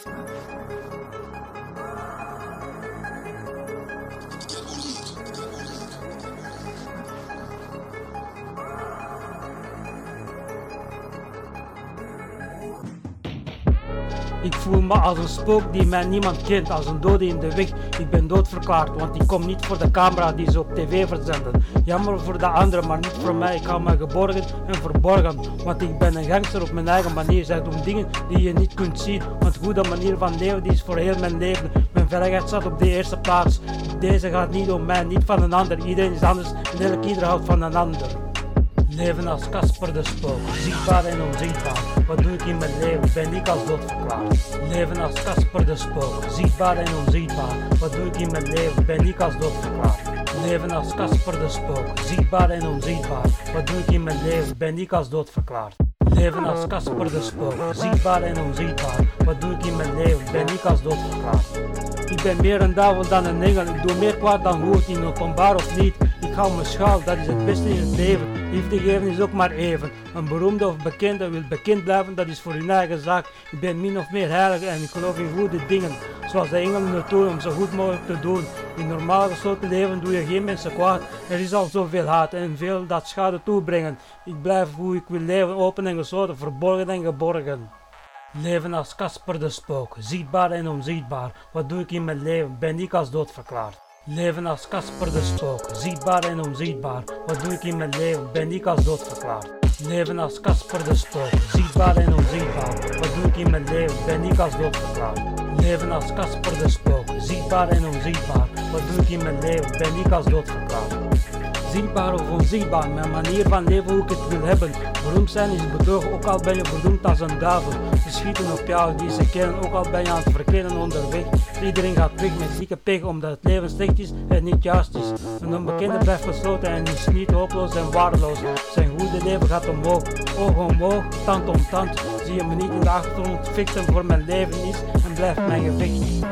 Thank you. Ik voel me als een spook die mij niemand kent, als een dode in de weg. Ik ben doodverklaard, want ik kom niet voor de camera die ze op tv verzenden. Jammer voor de anderen, maar niet voor mij. Ik hou me geborgen en verborgen, want ik ben een gangster op mijn eigen manier. Zij doen dingen die je niet kunt zien, want goede manier van leven die is voor heel mijn leven. Mijn veiligheid staat op de eerste plaats. Deze gaat niet om mij, niet van een ander. Iedereen is anders en elk ieder houdt van een ander. Leven als Casper de Spook, zichtbaar en onzichtbaar. Wat doe ik in mijn leven? Ben ik als dood verklaard? Leven als Casper de Spook, zichtbaar en onzichtbaar. Wat doe ik in mijn leven? Ben ik als dood verklaard? Leven als Casper de Spook, zichtbaar en onzichtbaar. Wat doe ik in mijn leven? Ben ik als dood verklaard? Leven als Casper de Spook, zichtbaar en onzichtbaar. Wat doe ik in mijn leven? Ben ik als dood verklaard? Ik ben meer een duivel dan een engel. Ik doe meer kwaad dan goed, in openbaar of niet. Me schuil, dat is het beste in het leven. Liefde geven is ook maar even. Een beroemde of bekende wil bekend blijven, dat is voor hun eigen zaak. Ik ben min of meer heilig en ik geloof in goede dingen. Zoals de engelen het doen om zo goed mogelijk te doen. In normaal gesloten leven doe je geen mensen kwaad. Er is al zoveel haat en veel dat schade toebrengen. Ik blijf hoe ik wil leven, open en gesloten, verborgen en geborgen. Leven als Casper de Spook, zichtbaar en onzichtbaar. Wat doe ik in mijn leven? Ben ik als dood verklaard? Leven als Casper de Spook, zichtbaar en onzichtbaar. Wat doe ik in mijn leven? Ben ik als dood verklaard? Leven als Casper de Spook, zichtbaar en onzichtbaar. Wat doe ik in mijn leven? Ben ik als dood verklaard? Leven als Casper de Spook, zichtbaar en onzichtbaar. Wat doe ik in mijn leven? Ben ik als dood verklaard? Zichtbaar of onzichtbaar, mijn manier van leven hoe ik het wil hebben. Beroemd zijn is bedrogen, ook al ben je beroemd als een duivel. Ze schieten op jou, die ze kennen, ook al ben je aan het verkennen onderweg. Iedereen gaat weg met dikke pech, omdat het leven slecht is en niet juist is. Een onbekende blijft gesloten en is niet hopeloos en waardeloos. Zijn goede leven gaat omhoog, oog omhoog, tand om tand. Zie je me niet in de achtergrond vechten voor mijn leven is en blijft mijn gevecht.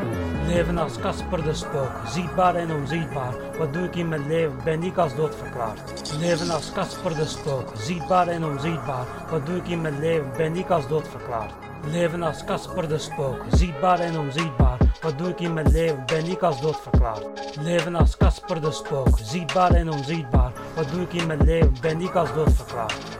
Leven als Casper de Spook, zichtbaar en onzichtbaar. Wat doe ik in mijn leven? Ben ik als dood verklaard? Leven als Casper de Spook, zichtbaar en onzichtbaar. Wat doe ik in mijn leven? Ben ik als dood verklaard? Leven als Casper de Spook, zichtbaar en onzichtbaar. Wat doe ik in mijn leven? Ben ik als dood verklaard? Leven als Casper de Spook, zichtbaar en onzichtbaar. Wat doe ik in mijn leven? Ben ik als dood verklaard?